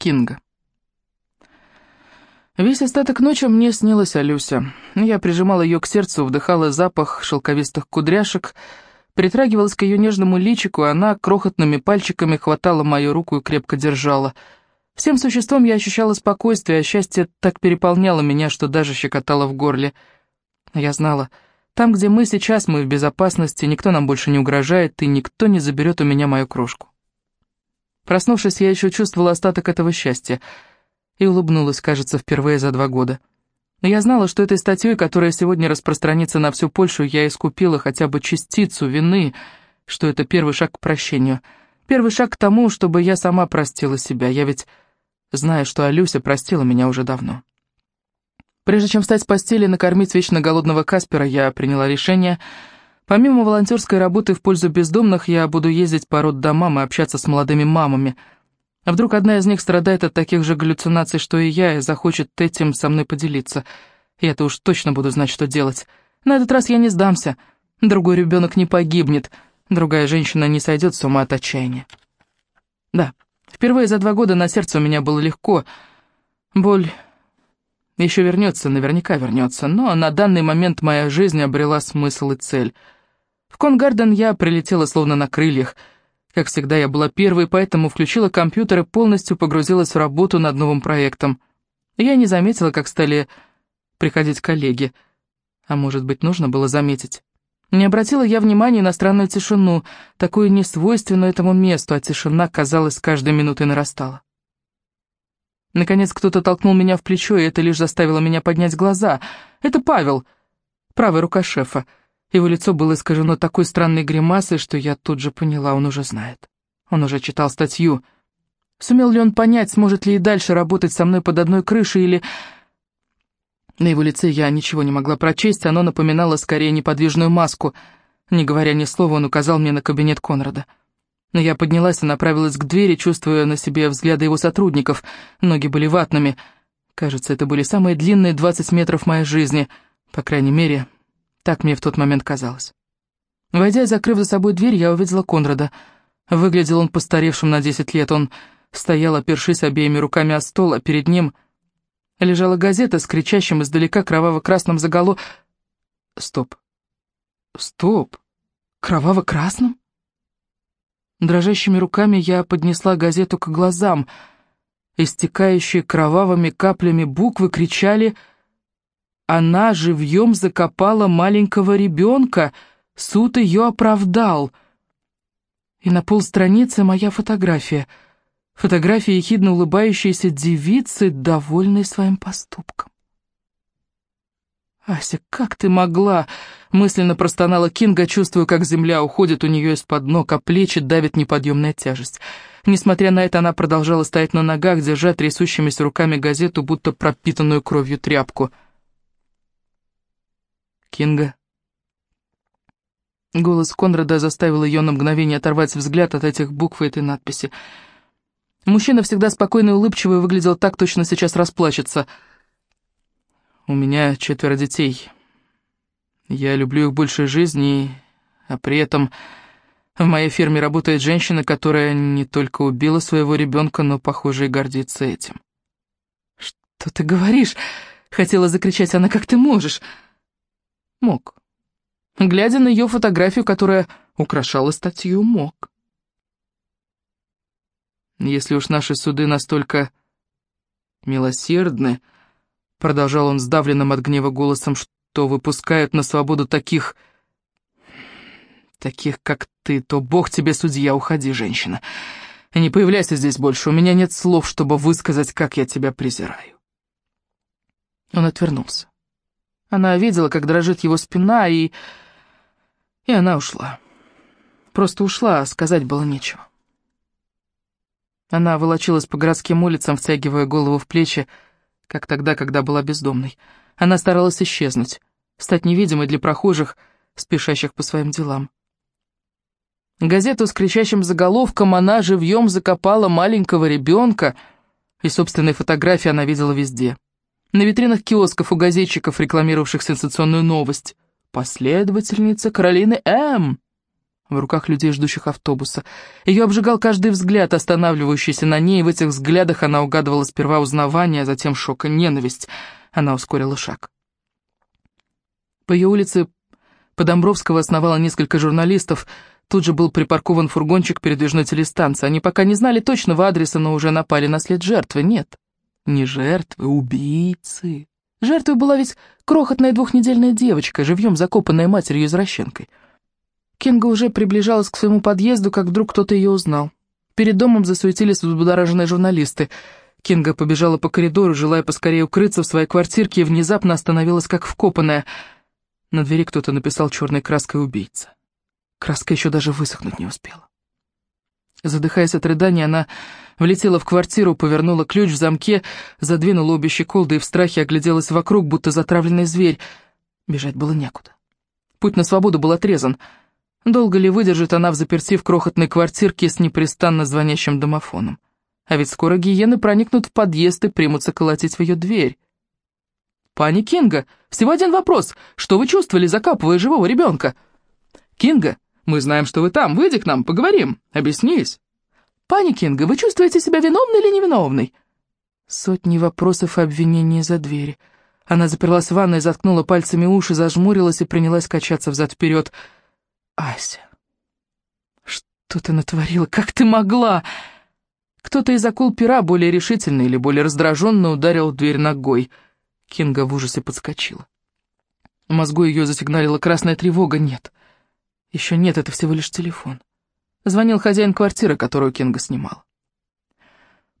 Кинга. Весь остаток ночи мне снилась Алюся. Я прижимала ее к сердцу, вдыхала запах шелковистых кудряшек, притрагивалась к ее нежному личику, она крохотными пальчиками хватала мою руку и крепко держала. Всем существом я ощущала спокойствие, а счастье так переполняло меня, что даже щекотало в горле. Я знала, там, где мы сейчас, мы в безопасности, никто нам больше не угрожает, и никто не заберет у меня мою крошку. Проснувшись, я еще чувствовала остаток этого счастья — и улыбнулась, кажется, впервые за два года. Но я знала, что этой статьей, которая сегодня распространится на всю Польшу, я искупила хотя бы частицу вины, что это первый шаг к прощению. Первый шаг к тому, чтобы я сама простила себя. Я ведь знаю, что Алюся простила меня уже давно. Прежде чем встать с постели и накормить вечно голодного Каспера, я приняла решение... Помимо волонтерской работы в пользу бездомных, я буду ездить по роддомам и общаться с молодыми мамами – а вдруг одна из них страдает от таких же галлюцинаций, что и я, и захочет этим со мной поделиться? Я-то уж точно буду знать, что делать. На этот раз я не сдамся. Другой ребенок не погибнет. Другая женщина не сойдет с ума от отчаяния. Да, впервые за два года на сердце у меня было легко. Боль еще вернется, наверняка вернется, но на данный момент моя жизнь обрела смысл и цель. В Конгарден я прилетела словно на крыльях — как всегда, я была первой, поэтому включила компьютер и полностью погрузилась в работу над новым проектом. Я не заметила, как стали приходить коллеги. А может быть, нужно было заметить. Не обратила я внимания на странную тишину, такую несвойственную этому месту, а тишина, казалось, с каждой минутой нарастала. Наконец кто-то толкнул меня в плечо, и это лишь заставило меня поднять глаза. Это Павел, правая рука шефа. Его лицо было искажено такой странной гримасой, что я тут же поняла, он уже знает. Он уже читал статью. Сумел ли он понять, сможет ли и дальше работать со мной под одной крышей, или... На его лице я ничего не могла прочесть, оно напоминало скорее неподвижную маску. Не говоря ни слова, он указал мне на кабинет Конрада. Но я поднялась и направилась к двери, чувствуя на себе взгляды его сотрудников. Ноги были ватными. Кажется, это были самые длинные 20 метров моей жизни. По крайней мере, так мне в тот момент казалось. Войдя и закрыв за собой дверь, я увидела Конрада. Выглядел он постаревшим на десять лет. Он стоял, опершись обеими руками о стол, а перед ним лежала газета с кричащим издалека кроваво-красным заголо... Стоп. Стоп. Кроваво-красным? Дрожащими руками я поднесла газету к глазам. Истекающие кровавыми каплями буквы кричали она живьем закопала маленького ребенка, суд ее оправдал. И на полстраницы моя фотография. Фотография ехидно улыбающейся девицы, довольной своим поступком. «Ася, как ты могла?» — мысленно простонала Кинга, чувствуя, как земля уходит у нее из-под ног, а плечи давит неподъемная тяжесть. Несмотря на это, она продолжала стоять на ногах, держа трясущимися руками газету, будто пропитанную кровью тряпку — Кинга. Голос Конрада заставил ее на мгновение оторвать взгляд от этих букв и этой надписи. Мужчина, всегда спокойный и улыбчивый, выглядел так, точно сейчас расплачется. «У меня четверо детей. Я люблю их больше жизни, а при этом в моей фирме работает женщина, которая не только убила своего ребенка, но, похоже, и гордится этим». «Что ты говоришь?» — хотела закричать она. «Как ты можешь?» Мог. Глядя на ее фотографию, которая украшала статью, мог. Если уж наши суды настолько милосердны, продолжал он сдавленным от гнева голосом, что выпускают на свободу таких... таких, как ты, то бог тебе судья, уходи, женщина. Не появляйся здесь больше, у меня нет слов, чтобы высказать, как я тебя презираю. Он отвернулся. Она видела, как дрожит его спина, и... И она ушла. Просто ушла, а сказать было нечего. Она волочилась по городским улицам, втягивая голову в плечи, как тогда, когда была бездомной. Она старалась исчезнуть, стать невидимой для прохожих, спешащих по своим делам. Газету с кричащим заголовком «Она живьем закопала маленького ребенка», и собственные фотографии она видела везде — на витринах киосков у газетчиков, рекламировавших сенсационную новость. Последовательница Каролины М. в руках людей, ждущих автобуса. Ее обжигал каждый взгляд, останавливающийся на ней, и в этих взглядах она угадывала сперва узнавание, а затем шок и ненависть. Она ускорила шаг. По ее улице Подомбровского основало несколько журналистов. Тут же был припаркован фургончик передвижной телестанции. Они пока не знали точного адреса, но уже напали на след жертвы. Нет, не жертвы, убийцы. Жертвой была ведь крохотная двухнедельная девочка, живьем закопанная матерью-извращенкой. Кинга уже приближалась к своему подъезду, как вдруг кто-то ее узнал. Перед домом засуетились взбудораженные журналисты. Кинга побежала по коридору, желая поскорее укрыться в своей квартирке, и внезапно остановилась как вкопанная. На двери кто-то написал черной краской «убийца». Краска еще даже высохнуть не успела. Задыхаясь от рыдания, она влетела в квартиру, повернула ключ в замке, задвинула обе щеколды и в страхе огляделась вокруг, будто затравленный зверь. Бежать было некуда. Путь на свободу был отрезан — Долго ли выдержит она в заперти в крохотной квартирке с непрестанно звонящим домофоном? А ведь скоро гиены проникнут в подъезд и примутся колотить в ее дверь. «Пани Кинга, всего один вопрос. Что вы чувствовали, закапывая живого ребенка?» «Кинга, мы знаем, что вы там. Выйди к нам, поговорим. Объяснись». «Пани Кинга, вы чувствуете себя виновной или невиновной?» Сотни вопросов и обвинений за дверь. Она заперлась в ванной, заткнула пальцами уши, зажмурилась и принялась качаться взад-вперед. «Пани Ася, что ты натворила? Как ты могла? Кто-то из акул пера более решительно или более раздраженно ударил дверь ногой. Кинга в ужасе подскочила. Мозгу ее засигналила красная тревога. Нет. Еще нет, это всего лишь телефон. Звонил хозяин квартиры, которую Кинга снимал.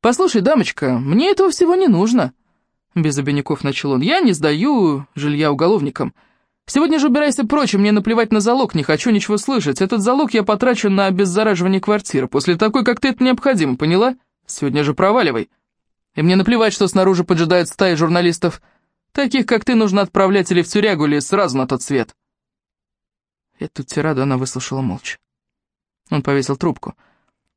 «Послушай, дамочка, мне этого всего не нужно», — без обиняков начал он. «Я не сдаю жилья уголовникам». Сегодня же убирайся прочь, мне наплевать на залог, не хочу ничего слышать. Этот залог я потрачу на обеззараживание квартиры. После такой, как ты, это необходимо, поняла? Сегодня же проваливай. И мне наплевать, что снаружи поджидает стаи журналистов. Таких, как ты, нужно отправлять или в тюрягу, или сразу на тот свет. Эту тираду она выслушала молча. Он повесил трубку.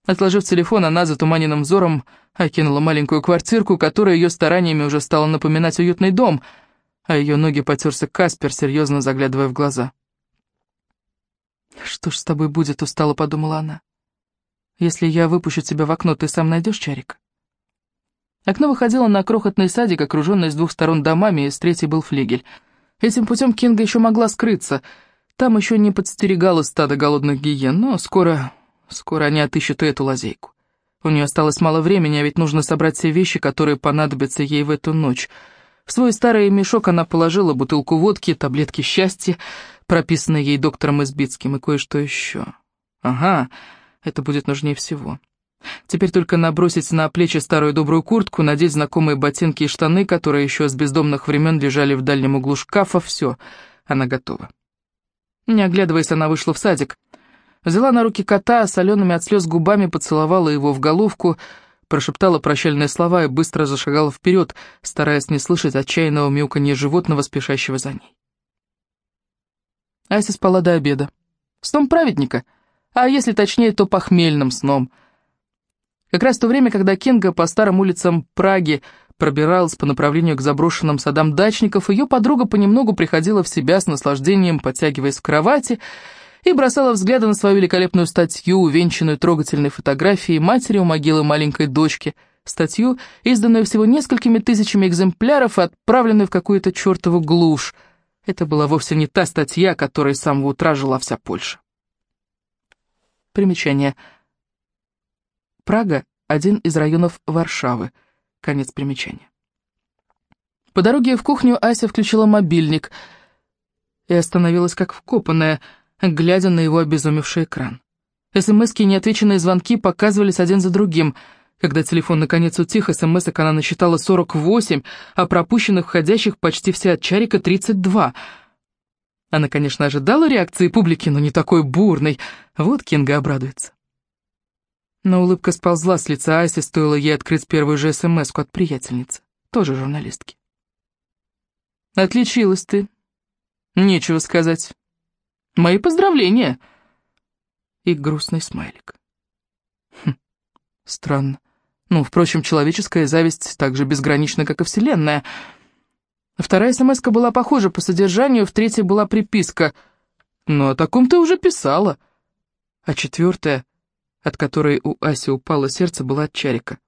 Отложив телефон, она затуманенным взором окинула маленькую квартирку, которая ее стараниями уже стала напоминать уютный дом — а ее ноги потерся Каспер, серьезно заглядывая в глаза. «Что ж с тобой будет?» — устало подумала она. «Если я выпущу тебя в окно, ты сам найдешь Чарик?» Окно выходило на крохотный садик, окруженный с двух сторон домами, и с третьей был флигель. Этим путем Кинга еще могла скрыться. Там еще не подстерегало стадо голодных гиен, но скоро... скоро они отыщут и эту лазейку. У нее осталось мало времени, а ведь нужно собрать все вещи, которые понадобятся ей в эту ночь — в свой старый мешок она положила бутылку водки, таблетки счастья, прописанные ей доктором Избицким, и кое-что еще. Ага, это будет нужнее всего. Теперь только набросить на плечи старую добрую куртку, надеть знакомые ботинки и штаны, которые еще с бездомных времен лежали в дальнем углу шкафа, все, она готова. Не оглядываясь, она вышла в садик. Взяла на руки кота, солеными от слез губами поцеловала его в головку, прошептала прощальные слова и быстро зашагала вперед, стараясь не слышать отчаянного мяуканья животного, спешащего за ней. Ася спала до обеда. Сном праведника, а если точнее, то похмельным сном. Как раз в то время, когда Кенга по старым улицам Праги пробиралась по направлению к заброшенным садам дачников, ее подруга понемногу приходила в себя с наслаждением, подтягиваясь в кровати, и бросала взгляды на свою великолепную статью, увенчанную трогательной фотографией матери у могилы маленькой дочки, статью, изданную всего несколькими тысячами экземпляров и отправленную в какую-то чертову глушь. Это была вовсе не та статья, которой с самого утра жила вся Польша. Примечание. Прага — один из районов Варшавы. Конец примечания. По дороге в кухню Ася включила мобильник и остановилась как вкопанная — глядя на его обезумевший экран. СМСки и неотвеченные звонки показывались один за другим. Когда телефон наконец утих, СМСок она насчитала 48, а пропущенных входящих почти все от Чарика 32. Она, конечно, ожидала реакции публики, но не такой бурной. Вот Кинга обрадуется. Но улыбка сползла с лица Аси, стоило ей открыть первую же смс от приятельницы, тоже журналистки. «Отличилась ты. Нечего сказать. Мои поздравления!» И грустный смайлик. Хм, странно. Ну, впрочем, человеческая зависть так же безгранична, как и вселенная. Вторая смс была похожа по содержанию, в третьей была приписка. «Ну, о таком ты уже писала». а четвертая, от которой у Аси упало сердце, была от Чарика.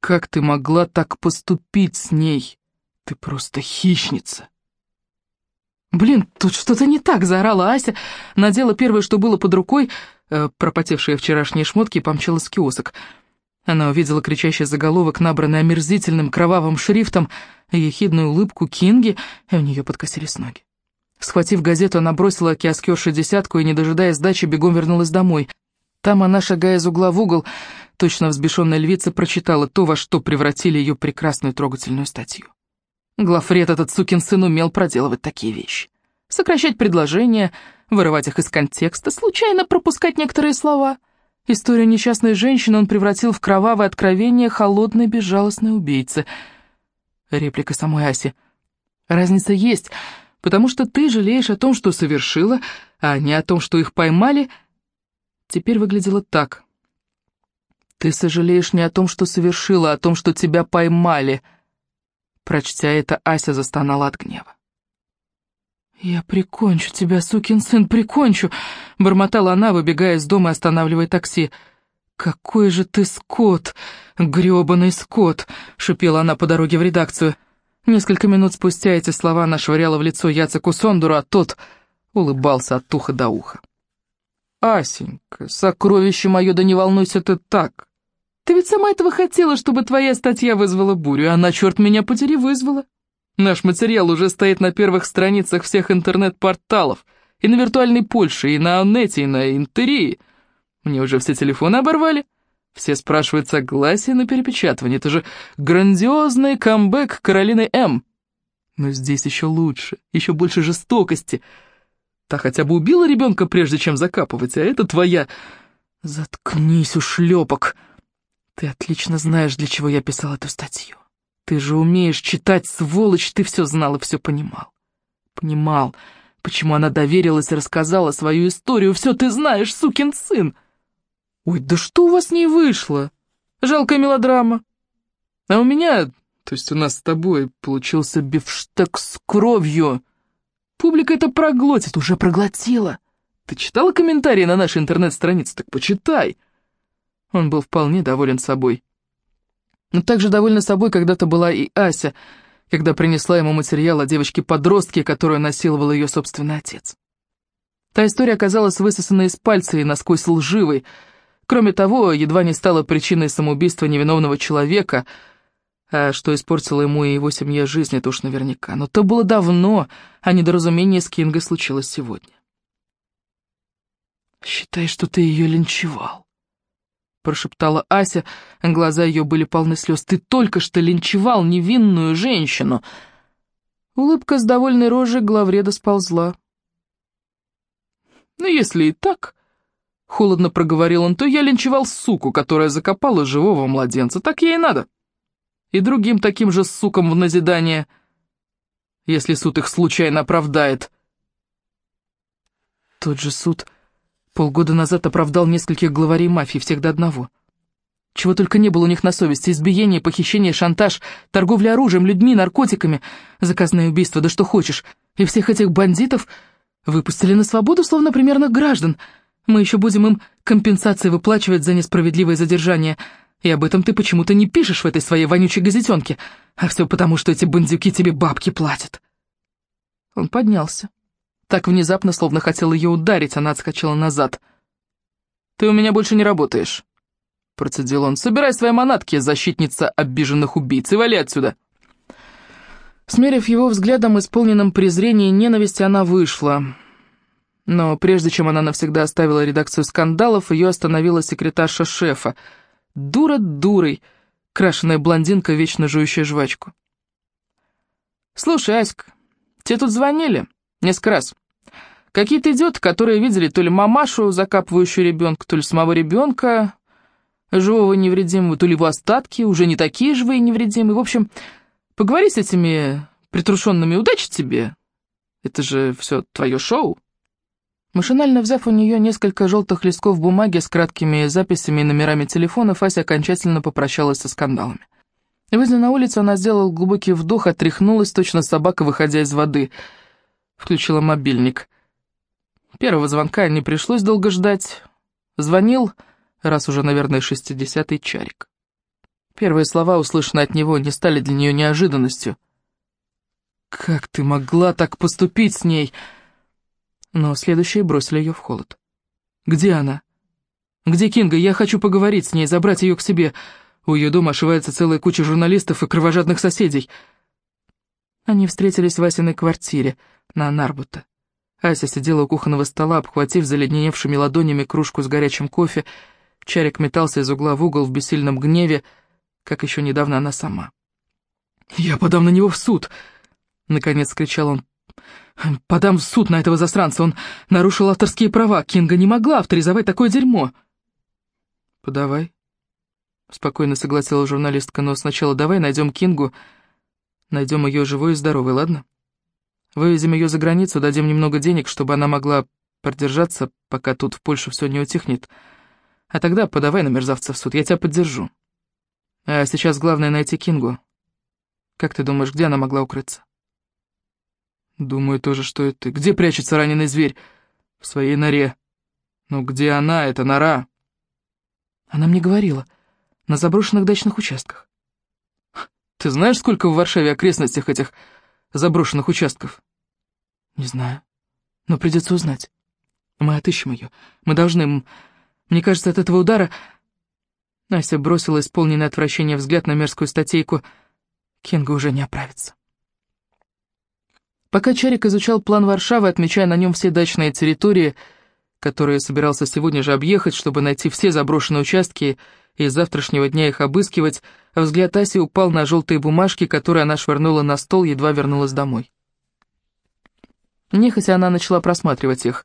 «Как ты могла так поступить с ней? Ты просто хищница!» «Блин, тут что-то не так!» — заорала Ася, надела первое, что было под рукой, э, пропотевшие вчерашние шмотки, и помчалась в киосок. Она увидела кричащий заголовок, набранный омерзительным кровавым шрифтом, ехидную улыбку Кинги, и у нее подкосились ноги. Схватив газету, она бросила киоскерше десятку и, не дожидаясь сдачи, бегом вернулась домой. Там она, шагая из угла в угол, точно взбешенная львица, прочитала то, во что превратили ее прекрасную трогательную статью. Глафред, этот сукин сын, умел проделывать такие вещи. Сокращать предложения, вырывать их из контекста, случайно пропускать некоторые слова. Историю несчастной женщины он превратил в кровавое откровение холодной безжалостной убийцы. Реплика самой Аси. Разница есть, потому что ты жалеешь о том, что совершила, а не о том, что их поймали. Теперь выглядело так. Ты сожалеешь не о том, что совершила, а о том, что тебя поймали — Прочтя это, Ася застонала от гнева. «Я прикончу тебя, сукин сын, прикончу!» — бормотала она, выбегая из дома и останавливая такси. «Какой же ты скот, грёбаный скот!» — шипела она по дороге в редакцию. Несколько минут спустя эти слова она швыряла в лицо Яцеку Сондуру, а тот улыбался от уха до уха. «Асенька, сокровище мое, да не волнуйся ты так. Ты ведь сама этого хотела, чтобы твоя статья вызвала бурю, и она, черт меня подери, вызвала. Наш материал уже стоит на первых страницах всех интернет-порталов, и на виртуальной Польше, и на Онете, и на Интерии. Мне уже все телефоны оборвали. Все спрашивают согласие на перепечатывание. Это же грандиозный камбэк Каролины М. Но здесь еще лучше, еще больше жестокости. Та хотя бы убила ребенка, прежде чем закапывать, а это твоя... Заткнись, ушлепок. Ты отлично знаешь, для чего я писал эту статью. Ты же умеешь читать, сволочь, ты все знал и все понимал. Понимал, почему она доверилась и рассказала свою историю. Все ты знаешь, сукин сын. Ой, да что у вас с ней вышло? Жалкая мелодрама. А у меня, то есть у нас с тобой, получился бифштег с кровью. Публика это проглотит, уже проглотила. Ты читала комментарии на нашей интернет-странице? Так почитай. Он был вполне доволен собой. Но также довольна собой когда-то была и Ася, когда принесла ему материал о девочке-подростке, которую насиловал ее собственный отец. Та история оказалась высосанной из пальца и насквозь лживой. Кроме того, едва не стала причиной самоубийства невиновного человека, а что испортило ему и его семье жизнь, это уж наверняка. Но то было давно, а недоразумение с Кингой случилось сегодня. «Считай, что ты ее линчевал», — прошептала Ася, глаза ее были полны слез. «Ты только что линчевал невинную женщину!» Улыбка с довольной рожей главреда сползла. «Ну, если и так...» — холодно проговорил он, — то я линчевал суку, которая закопала живого младенца. Так ей надо. И другим таким же сукам в назидание, если суд их случайно оправдает. Тот же суд Полгода назад оправдал нескольких главарей мафии, всех до одного. Чего только не было у них на совести. Избиение, похищение, шантаж, торговля оружием, людьми, наркотиками, заказное убийство, да что хочешь. И всех этих бандитов выпустили на свободу, словно примерных граждан. Мы еще будем им компенсации выплачивать за несправедливое задержание. И об этом ты почему-то не пишешь в этой своей вонючей газетенке. А все потому, что эти бандюки тебе бабки платят. Он поднялся. Так внезапно, словно хотел ее ударить, она отскочила назад. «Ты у меня больше не работаешь», — процедил он. «Собирай свои манатки, защитница обиженных убийц, и вали отсюда». Смерив его взглядом, исполненным презрения и ненависти, она вышла. Но прежде чем она навсегда оставила редакцию скандалов, ее остановила секретарша шефа. Дура дурой, крашеная блондинка, вечно жующая жвачку. «Слушай, Аська, тебе тут звонили?» Несколько раз. Какие-то идиоты, которые видели то ли мамашу, закапывающую ребенка, то ли самого ребенка, живого и невредимого, то ли его остатки, уже не такие живые и невредимые. В общем, поговори с этими притрушенными, удачи тебе. Это же все твое шоу. Машинально взяв у нее несколько желтых листков бумаги с краткими записями и номерами телефонов, Ася окончательно попрощалась со скандалами. Выйдя на улицу, она сделала глубокий вдох, отряхнулась, точно собака, выходя из воды — Включила мобильник. Первого звонка не пришлось долго ждать. Звонил, раз уже, наверное, шестидесятый чарик. Первые слова, услышанные от него, не стали для нее неожиданностью. «Как ты могла так поступить с ней?» Но следующие бросили ее в холод. «Где она?» «Где Кинга? Я хочу поговорить с ней, забрать ее к себе. У ее дома ошивается целая куча журналистов и кровожадных соседей». Они встретились в Асиной квартире на Нарбута. Ася сидела у кухонного стола, обхватив заледневшими ладонями кружку с горячим кофе. Чарик метался из угла в угол в бессильном гневе, как еще недавно она сама. «Я подам на него в суд!» — наконец кричал он. «Подам в суд на этого засранца, он нарушил авторские права, Кинга не могла авторизовать такое дерьмо!» «Подавай», — спокойно согласилась журналистка, «но сначала давай найдем Кингу, найдем ее живой и здоровой, ладно? Вывезем ее за границу, дадим немного денег, чтобы она могла продержаться, пока тут в Польше все не утихнет. А тогда подавай на мерзавца в суд, я тебя поддержу». А сейчас главное найти Кингу. Как ты думаешь, где она могла укрыться? Думаю тоже, что это... Где прячется раненый зверь? В своей норе. Ну где она, эта нора? Она мне говорила. На заброшенных дачных участках. Ты знаешь, сколько в Варшаве окрестностях этих заброшенных участков? Не знаю. Но придется узнать. Мы отыщем ее. Мы должны... Мне кажется, от этого удара Настя бросила исполненное отвращение взгляд на мерзкую статейку. Кинга уже не оправится. Пока Чарик изучал план Варшавы, отмечая на нем все дачные территории, которые собирался сегодня же объехать, чтобы найти все заброшенные участки и с завтрашнего дня их обыскивать, взгляд Аси упал на желтые бумажки, которые она швырнула на стол, едва вернулась домой. Нехотя она начала просматривать их.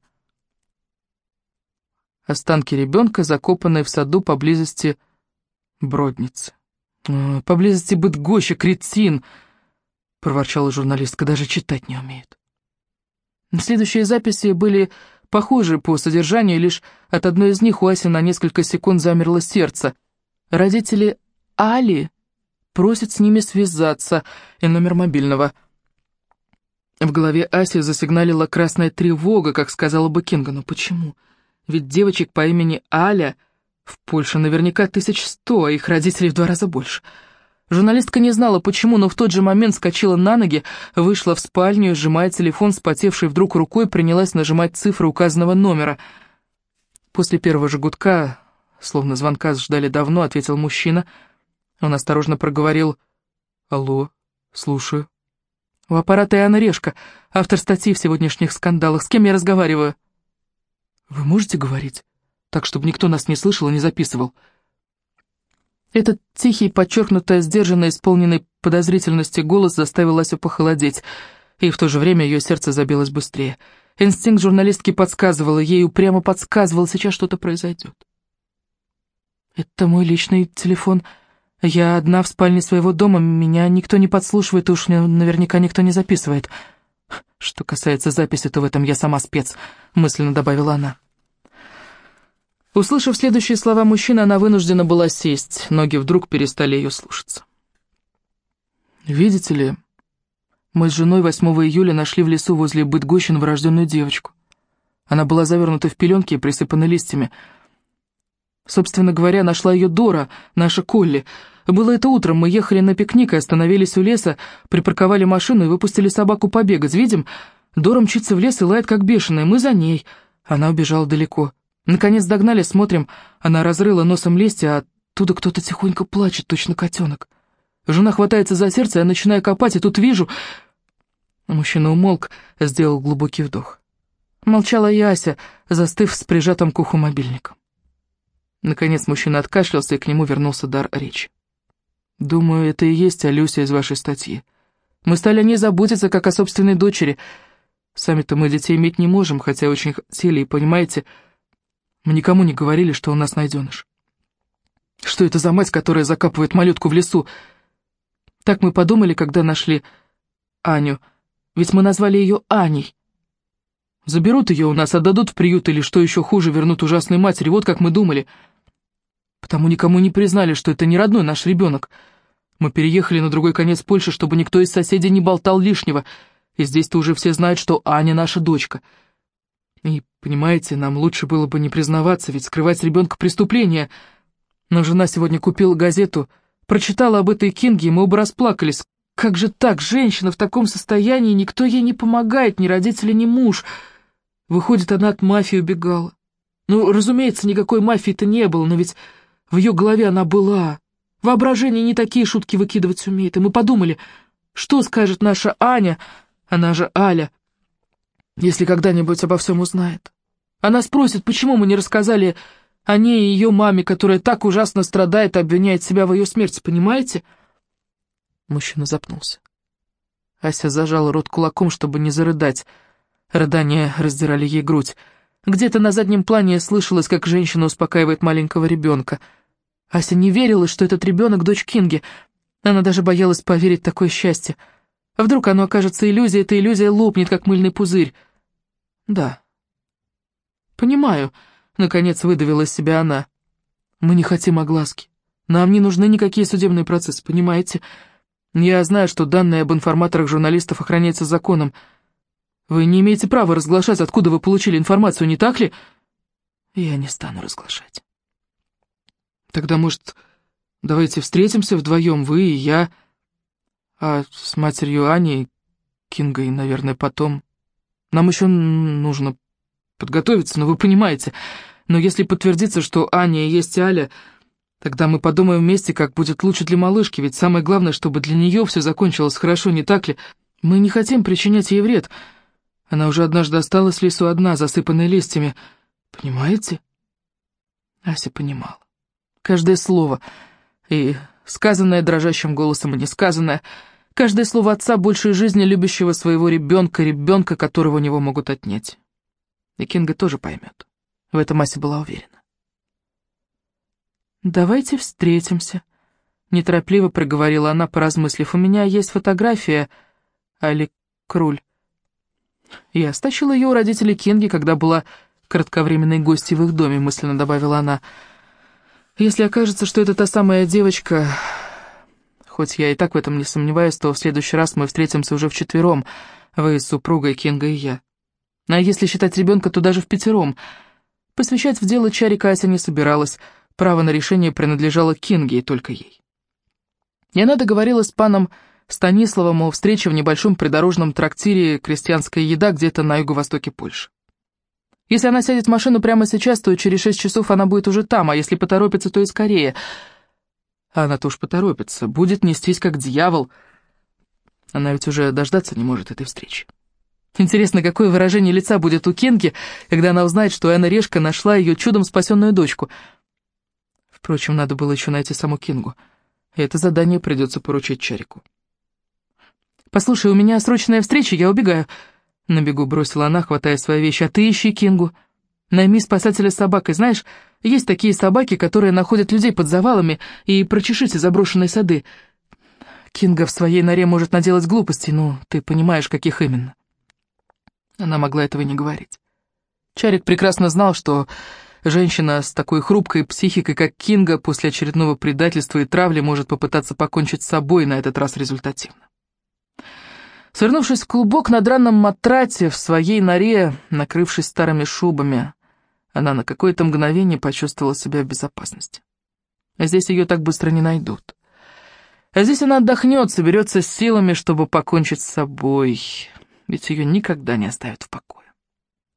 Останки ребенка, закопанные в саду поблизости Бродница. «Поблизости Бытгоща, кретин!» — проворчала журналистка, даже читать не умеет. Следующие записи были похожи по содержанию, лишь от одной из них у Аси на несколько секунд замерло сердце. Родители Али просят с ними связаться, и номер мобильного. В голове Аси засигналила красная тревога, как сказала бы Кинга. Но почему? Ведь девочек по имени Аля в Польше наверняка тысяч сто, а их родителей в два раза больше. Журналистка не знала, почему, но в тот же момент скочила на ноги, вышла в спальню, сжимая телефон, спотевшей вдруг рукой, принялась нажимать цифры указанного номера. После первого же словно звонка ждали давно, ответил мужчина. Он осторожно проговорил «Алло, слушаю». У аппарата Иоанна Решка, автор статьи в сегодняшних скандалах. С кем я разговариваю? «Вы можете говорить?» так, чтобы никто нас не слышал и не записывал. Этот тихий, подчеркнуто сдержанно исполненный подозрительности голос заставил Асю похолодеть, и в то же время ее сердце забилось быстрее. Инстинкт журналистки подсказывал, ей упрямо подсказывал, сейчас что-то произойдет. «Это мой личный телефон. Я одна в спальне своего дома, меня никто не подслушивает, уж наверняка никто не записывает. Что касается записи, то в этом я сама спец», — мысленно добавила она. Услышав следующие слова мужчины, она вынуждена была сесть, ноги вдруг перестали ее слушаться. «Видите ли, мы с женой 8 июля нашли в лесу возле Бытгощин врожденную девочку. Она была завернута в пеленки и присыпана листьями. Собственно говоря, нашла ее Дора, наша Колли. Было это утром, мы ехали на пикник и остановились у леса, припарковали машину и выпустили собаку побегать. Видим, Дора мчится в лес и лает как бешеная, мы за ней. Она убежала далеко». Наконец догнали, смотрим, она разрыла носом листья, а оттуда кто-то тихонько плачет, точно котенок. Жена хватается за сердце, я начинаю копать, и тут вижу... Мужчина умолк, сделал глубокий вдох. Молчала и Ася, застыв с прижатым к уху мобильником. Наконец мужчина откашлялся, и к нему вернулся дар речи. «Думаю, это и есть Алюся из вашей статьи. Мы стали о ней заботиться, как о собственной дочери. Сами-то мы детей иметь не можем, хотя очень хотели, и, понимаете, мы никому не говорили, что у нас найденыш. Что это за мать, которая закапывает малютку в лесу? Так мы подумали, когда нашли Аню. Ведь мы назвали ее Аней. Заберут ее у нас, отдадут в приют или, что еще хуже, вернут ужасной матери. Вот как мы думали. Потому никому не признали, что это не родной наш ребенок. Мы переехали на другой конец Польши, чтобы никто из соседей не болтал лишнего. И здесь-то уже все знают, что Аня наша дочка — И, понимаете, нам лучше было бы не признаваться, ведь скрывать ребенка преступление. Но жена сегодня купила газету, прочитала об этой Кинге, и мы оба расплакались. Как же так, женщина в таком состоянии, никто ей не помогает, ни родители, ни муж. Выходит, она от мафии убегала. Ну, разумеется, никакой мафии-то не было, но ведь в ее голове она была. Воображение не такие шутки выкидывать умеет. И мы подумали, что скажет наша Аня, она же Аля, если когда-нибудь обо всем узнает. Она спросит, почему мы не рассказали о ней и ее маме, которая так ужасно страдает и обвиняет себя в ее смерти, понимаете? Мужчина запнулся. Ася зажала рот кулаком, чтобы не зарыдать. Рыдания раздирали ей грудь. Где-то на заднем плане слышалось, как женщина успокаивает маленького ребенка. Ася не верила, что этот ребенок дочь Кинги. Она даже боялась поверить в такое счастье. А вдруг оно окажется иллюзией, эта иллюзия лопнет, как мыльный пузырь. Да. Понимаю, наконец выдавила из себя она. Мы не хотим огласки. Нам не нужны никакие судебные процессы, понимаете? Я знаю, что данные об информаторах журналистов охраняются законом. Вы не имеете права разглашать, откуда вы получили информацию, не так ли? Я не стану разглашать. Тогда, может, давайте встретимся вдвоем, вы и я, а с матерью Аней, Кингой, наверное, потом. Нам еще нужно подготовиться, но вы понимаете. Но если подтвердится, что Аня есть Аля, тогда мы подумаем вместе, как будет лучше для малышки, ведь самое главное, чтобы для нее все закончилось хорошо, не так ли? Мы не хотим причинять ей вред, — она уже однажды осталась в лесу одна, засыпанная листьями. Понимаете? Ася понимала. Каждое слово, и сказанное дрожащим голосом, и несказанное, каждое слово отца большей жизни любящего своего ребенка, ребенка, которого у него могут отнять. И Кинга тоже поймет. В этом Ася была уверена. «Давайте встретимся», — неторопливо проговорила она, поразмыслив. «У меня есть фотография, Али Круль. Я стащила ее у родителей Кенги, когда была кратковременной гостьей в их доме, мысленно добавила она. Если окажется, что это та самая девочка... Хоть я и так в этом не сомневаюсь, то в следующий раз мы встретимся уже вчетвером, вы с супругой Кинга и я. А если считать ребенка, то даже в пятером. Посвящать в дело Чарика Ася не собиралась, право на решение принадлежало Кинге и только ей. И она договорилась с паном Станиславом о встрече в небольшом придорожном трактире «Крестьянская еда» где-то на юго-востоке Польши. Если она сядет в машину прямо сейчас, то через шесть часов она будет уже там, а если поторопится, то и скорее. А она-то уж поторопится, будет нестись как дьявол. Она ведь уже дождаться не может этой встречи. Интересно, какое выражение лица будет у Кенки, когда она узнает, что Анна Решка нашла ее чудом спасенную дочку. Впрочем, надо было еще найти саму Кингу. И это задание придется поручить Чарику. «Послушай, у меня срочная встреча, я убегаю». На бегу бросила она, хватая свои вещи. «А ты ищи Кингу. Найми спасателя с собакой. Знаешь, есть такие собаки, которые находят людей под завалами и прочешите заброшенные сады. Кинга в своей норе может наделать глупостей, ну, ты понимаешь, каких именно». Она могла этого не говорить. Чарик прекрасно знал, что женщина с такой хрупкой психикой, как Кинга, после очередного предательства и травли может попытаться покончить с собой, на этот раз результативно. Свернувшись в клубок на дранном матрате в своей норе, накрывшись старыми шубами, она на какое-то мгновение почувствовала себя в безопасности. Здесь ее так быстро не найдут. А здесь она отдохнет, соберется с силами, чтобы покончить с собой, ведь ее никогда не оставят в покое.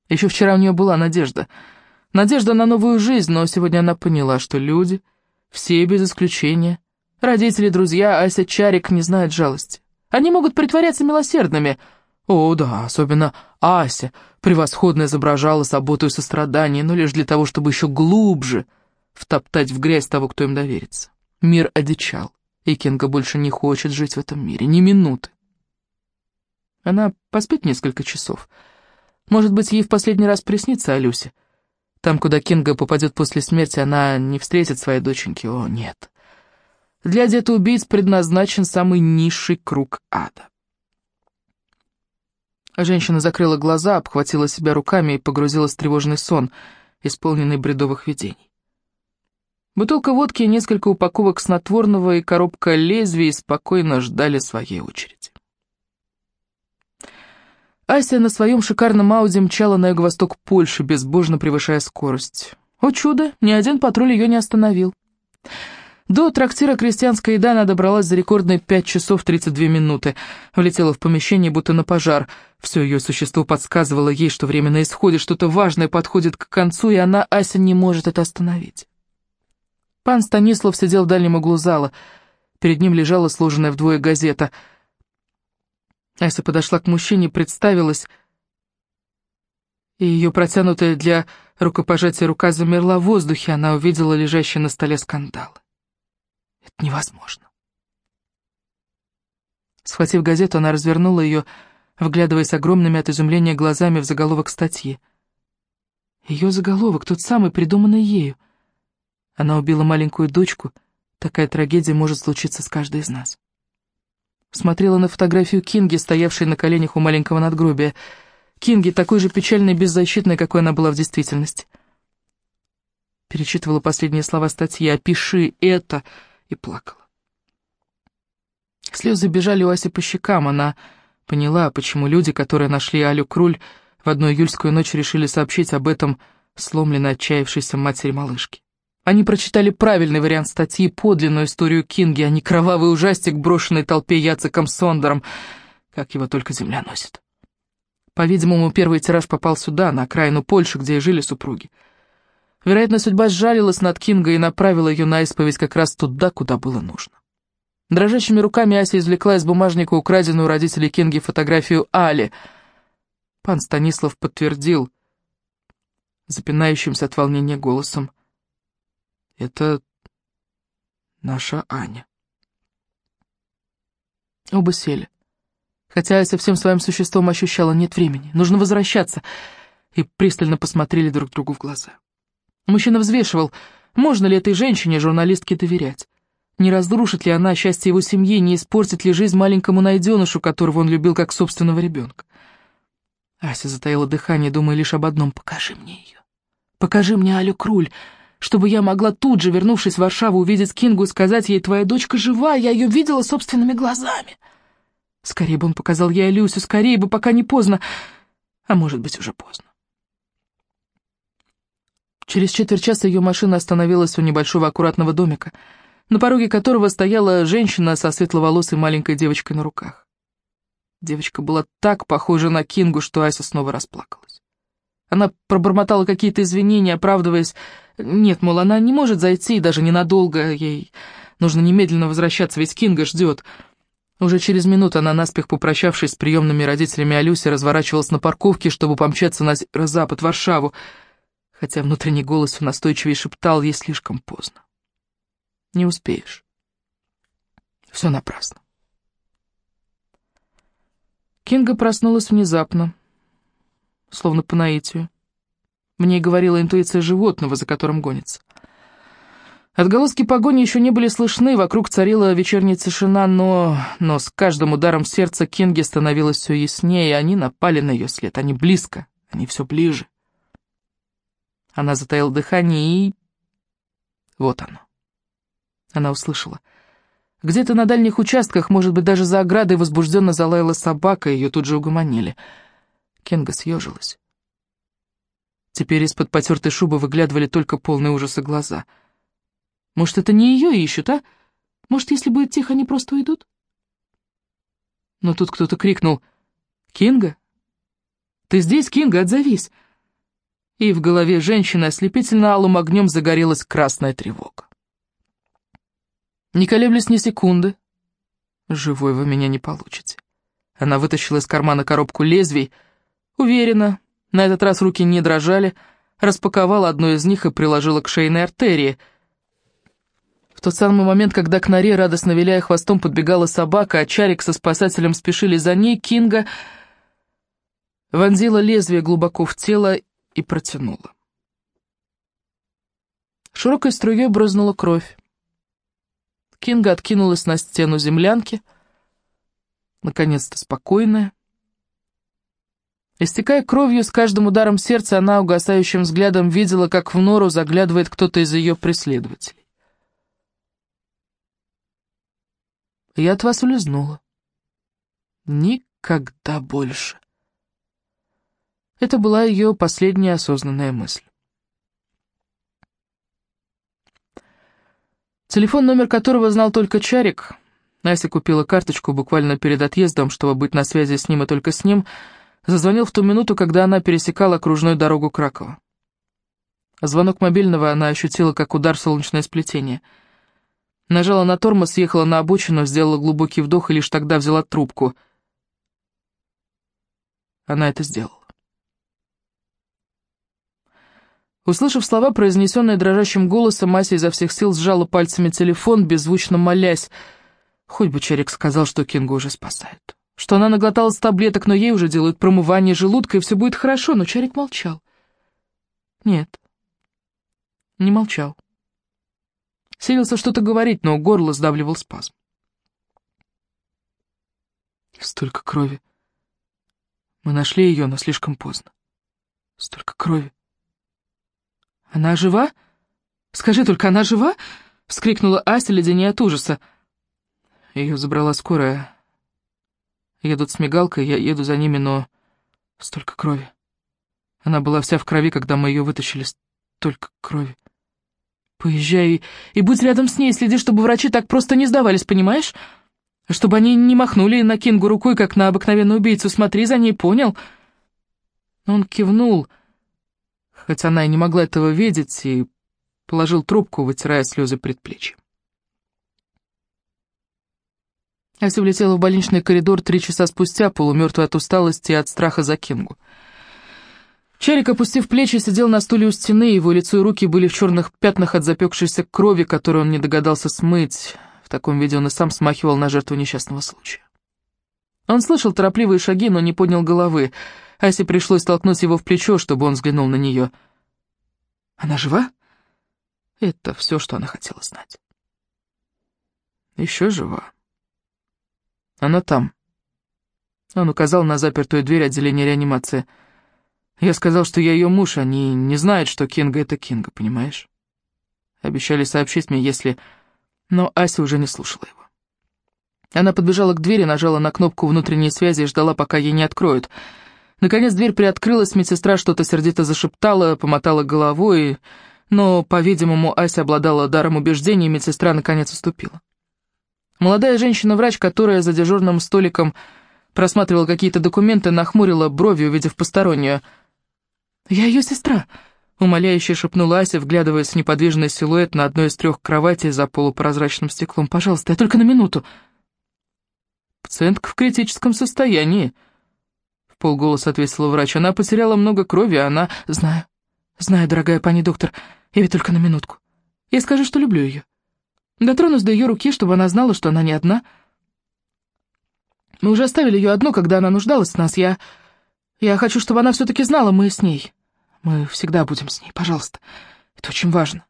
Еще вчера у нее была надежда. Надежда на новую жизнь, но сегодня она поняла, что люди, все без исключения, родители, друзья, Ася Чарик не знают жалости. Они могут притворяться милосердными. О, да, особенно Ася превосходно изображала заботу и сострадание, но лишь для того, чтобы еще глубже втоптать в грязь того, кто им доверится. Мир одичал, и Кенга больше не хочет жить в этом мире, ни минуты. Она поспит несколько часов. Может быть, ей в последний раз приснится о Люсе. Там, куда Кинга попадет после смерти, она не встретит своей доченьки. О, нет. Для детоубийц предназначен самый низший круг ада. Женщина закрыла глаза, обхватила себя руками и погрузилась в тревожный сон, исполненный бредовых видений. Бутылка водки, несколько упаковок снотворного и коробка лезвий спокойно ждали своей очереди. Ася на своем шикарном Ауди мчала на юго-восток Польши, безбожно превышая скорость. О чудо, ни один патруль ее не остановил. До трактира «Крестьянская еда» она добралась за рекордные 5 часов 32 минуты. Влетела в помещение, будто на пожар. Все ее существо подсказывало ей, что время на исходе, что-то важное подходит к концу, и она, Ася, не может это остановить. Пан Станислав сидел в дальнем углу зала. Перед ним лежала сложенная вдвое газета. Ася подошла к мужчине, представилась, и ее протянутая для рукопожатия рука замерла в воздухе, она увидела лежащий на столе скандал. Это невозможно. Схватив газету, она развернула ее, вглядываясь огромными от изумления глазами в заголовок статьи. Ее заголовок, тот самый, придуманный ею. Она убила маленькую дочку, такая трагедия может случиться с каждой из нас. Смотрела на фотографию Кинги, стоявшей на коленях у маленького надгробия. Кинги такой же печальной и беззащитной, какой она была в действительности. Перечитывала последние слова статьи «Опиши это», и плакала. Слезы бежали у Аси по щекам, она поняла, почему люди, которые нашли Алю Круль, в одну июльскую ночь решили сообщить об этом сломленной отчаявшейся матери малышки. Они прочитали правильный вариант статьи, подлинную историю Кинги, а не кровавый ужастик, брошенный толпе Яцеком Сондером, как его только земля носит. По-видимому, первый тираж попал сюда, на окраину Польши, где и жили супруги. Вероятно, судьба сжалилась над Кинго и направила ее на исповедь как раз туда, куда было нужно. Дрожащими руками Ася извлекла из бумажника украденную у родителей Кинги фотографию Али. Пан Станислав подтвердил, запинающимся от волнения голосом. «Это наша Аня». Оба сели. Хотя Ася всем своим существом ощущала, нет времени, нужно возвращаться, и пристально посмотрели друг другу в глаза. Мужчина взвешивал, можно ли этой женщине, журналистке, доверять. Не разрушит ли она счастье его семьи, не испортит ли жизнь маленькому найденышу, которого он любил как собственного ребенка. Ася затаила дыхание, думая лишь об одном — покажи мне ее. Покажи мне Алю Круль, чтобы я могла тут же, вернувшись в Варшаву, увидеть Кингу и сказать ей, твоя дочка жива, я ее видела собственными глазами. Скорее бы он показал ей Алюсю, скорее бы, пока не поздно, а может быть, уже поздно. Через четверть часа ее машина остановилась у небольшого аккуратного домика, на пороге которого стояла женщина со светловолосой маленькой девочкой на руках. Девочка была так похожа на Кингу, что Ася снова расплакалась. Она пробормотала какие-то извинения, оправдываясь. Нет, мол, она не может зайти, даже ненадолго, ей нужно немедленно возвращаться, ведь Кинга ждет. Уже через минуту она, наспех попрощавшись с приемными родителями Алюси, разворачивалась на парковке, чтобы помчаться на запад, Варшаву хотя внутренний голос все настойчивее шептал ей слишком поздно. Не успеешь. Все напрасно. Кинга проснулась внезапно, словно по наитию. В ней говорила интуиция животного, за которым гонится. Отголоски погони еще не были слышны, вокруг царила вечерняя тишина, но, но с каждым ударом сердца Кинги становилось все яснее, они напали на ее след, они близко, они все ближе. Она затаила дыхание и... Вот оно. Она услышала. Где-то на дальних участках, может быть, даже за оградой возбужденно залаяла собака, ее тут же угомонили. Кенга съежилась. Теперь из-под потертой шубы выглядывали только полные ужаса глаза. Может, это не ее ищут, а? Может, если будет тихо, они просто уйдут? Но тут кто-то крикнул «Кинга? Ты здесь, Кинга, отзовись!» И в голове женщины ослепительно алым огнем загорелась красная тревога. Не колеблясь ни секунды, живой вы меня не получите. Она вытащила из кармана коробку лезвий, уверенно, на этот раз руки не дрожали, распаковала одно из них и приложила к шейной артерии. В тот самый момент, когда к норе, радостно виляя хвостом, подбегала собака, а Чарик со спасателем спешили за ней, Кинга вонзила лезвие глубоко в тело и протянула. Широкой струей брызнула кровь. Кинга откинулась на стену землянки, наконец-то спокойная. Истекая кровью, с каждым ударом сердца она угасающим взглядом видела, как в нору заглядывает кто-то из ее преследователей. Я от вас улизнула. Никогда больше. Это была ее последняя осознанная мысль. Телефон, номер которого знал только Чарик. Ася купила карточку буквально перед отъездом, чтобы быть на связи с ним и только с ним, зазвонил в ту минуту, когда она пересекала окружную дорогу Кракова. Звонок мобильного она ощутила, как удар солнечное сплетение. Нажала на тормоз, съехала на обочину, сделала глубокий вдох и лишь тогда взяла трубку. Она это сделала. Услышав слова, произнесенные дрожащим голосом, Ася изо всех сил сжала пальцами телефон, беззвучно молясь. Хоть бы Черик сказал, что Кингу уже спасают. Что она наглоталась таблеток, но ей уже делают промывание желудка, и все будет хорошо, но Чарик молчал. Нет, не молчал. Силился что-то говорить, но горло сдавливал спазм. Столько крови. Мы нашли ее, но слишком поздно. Столько крови. «Она жива? Скажи только, она жива?» — вскрикнула Ася, леденее от ужаса. Ее забрала скорая. Едут с мигалкой, я еду за ними, но... Столько крови. Она была вся в крови, когда мы ее вытащили. Столько крови. Поезжай и, будь рядом с ней, следи, чтобы врачи так просто не сдавались, понимаешь? Чтобы они не махнули на Кингу рукой, как на обыкновенную убийцу. Смотри за ней, понял?» Он кивнул, хоть она и не могла этого видеть, и положил трубку, вытирая слезы предплечья. Ася влетела в больничный коридор три часа спустя, полумертвая от усталости и от страха за Кингу. Чарик, опустив плечи, сидел на стуле у стены, его лицо и руки были в черных пятнах от запекшейся крови, которую он не догадался смыть. В таком виде он и сам смахивал на жертву несчастного случая. Он слышал торопливые шаги, но не поднял головы. Асе пришлось толкнуть его в плечо, чтобы он взглянул на нее. «Она жива?» Это все, что она хотела знать. «Еще жива. Она там». Он указал на запертую дверь отделения реанимации. Я сказал, что я ее муж, они не знают, что Кинга — это Кинга, понимаешь? Обещали сообщить мне, если... Но Ася уже не слушала его. Она подбежала к двери, нажала на кнопку внутренней связи и ждала, пока ей не откроют. Наконец дверь приоткрылась, медсестра что-то сердито зашептала, помотала головой, но, по-видимому, Ася обладала даром убеждения, и медсестра наконец уступила. Молодая женщина-врач, которая за дежурным столиком просматривала какие-то документы, нахмурила брови, увидев постороннюю. «Я ее сестра», — умоляюще шепнула Ася, вглядываясь в неподвижный силуэт на одной из трех кроватей за полупрозрачным стеклом. «Пожалуйста, я только на минуту». «Пациентка в критическом состоянии», — полголоса ответила врач. «Она потеряла много крови, а она...» «Знаю, знаю, дорогая пани доктор, я ведь только на минутку. Я скажу, что люблю ее. Дотронусь до ее руки, чтобы она знала, что она не одна. Мы уже оставили ее одну, когда она нуждалась в нас. Я... Я хочу, чтобы она все-таки знала, мы с ней. Мы всегда будем с ней, пожалуйста. Это очень важно».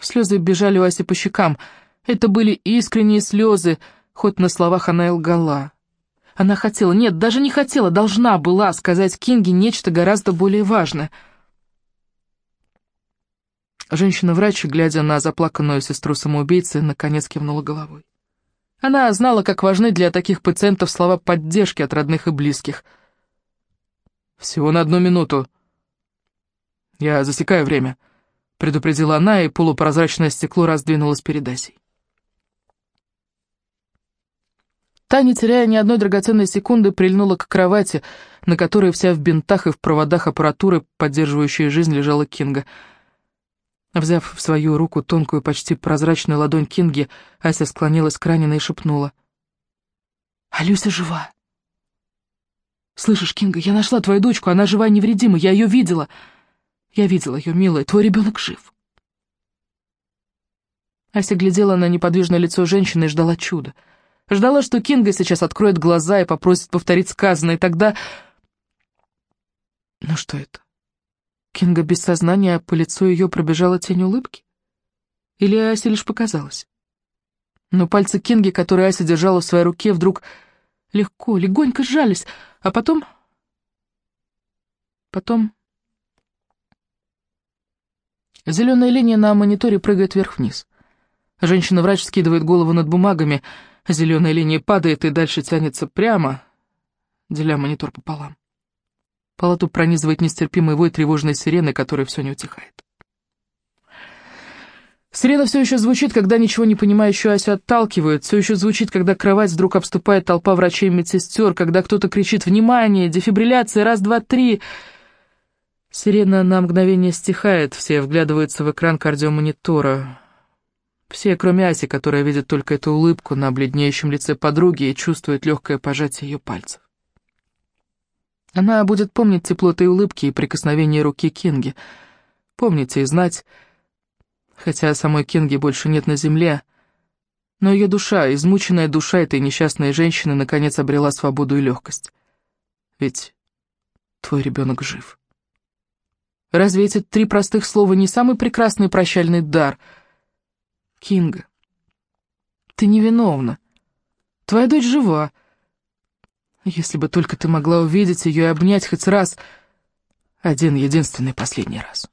Слезы бежали у Аси по щекам. Это были искренние слезы, хоть на словах она и лгала. Она хотела, нет, даже не хотела, должна была сказать Кинге нечто гораздо более важное. Женщина-врач, глядя на заплаканную сестру самоубийцы, наконец кивнула головой. Она знала, как важны для таких пациентов слова поддержки от родных и близких. «Всего на одну минуту. Я засекаю время», — предупредила она, и полупрозрачное стекло раздвинулось перед Асей. Та, не теряя ни одной драгоценной секунды, прильнула к кровати, на которой вся в бинтах и в проводах аппаратуры, поддерживающей жизнь, лежала Кинга. Взяв в свою руку тонкую, почти прозрачную ладонь Кинги, Ася склонилась к раненой и шепнула. «А Люся жива!» «Слышишь, Кинга, я нашла твою дочку, она жива и невредима, я ее видела!» «Я видела ее, милая, твой ребенок жив!» Ася глядела на неподвижное лицо женщины и ждала чуда — Ждала, что Кинга сейчас откроет глаза и попросит повторить сказанное, и тогда... Ну что это? Кинга без сознания, а по лицу ее пробежала тень улыбки? Или Асе лишь показалось? Но пальцы Кинги, которые Ася держала в своей руке, вдруг легко, легонько сжались, а потом... Потом... Зеленая линия на мониторе прыгает вверх-вниз. Женщина-врач скидывает голову над бумагами, Зеленая линия падает и дальше тянется прямо, деля монитор пополам. Палату пронизывает нестерпимый вой тревожной сирены, которая все не утихает. Сирена все еще звучит, когда ничего не понимающую Асю отталкивают, все еще звучит, когда кровать вдруг обступает толпа врачей и медсестер, когда кто-то кричит «Внимание! Дефибрилляция! Раз, два, три!» Сирена на мгновение стихает, все вглядываются в экран кардиомонитора. Все, кроме Аси, которая видит только эту улыбку на бледнеющем лице подруги и чувствует легкое пожатие ее пальцев. Она будет помнить тепло этой улыбки и прикосновение руки Кинги. Помнить и знать, хотя самой Кинги больше нет на земле. Но ее душа, измученная душа этой несчастной женщины, наконец обрела свободу и легкость. Ведь твой ребенок жив. Разве эти три простых слова не самый прекрасный прощальный дар? Кинга, ты невиновна. Твоя дочь жива. Если бы только ты могла увидеть ее и обнять хоть раз, один единственный последний раз.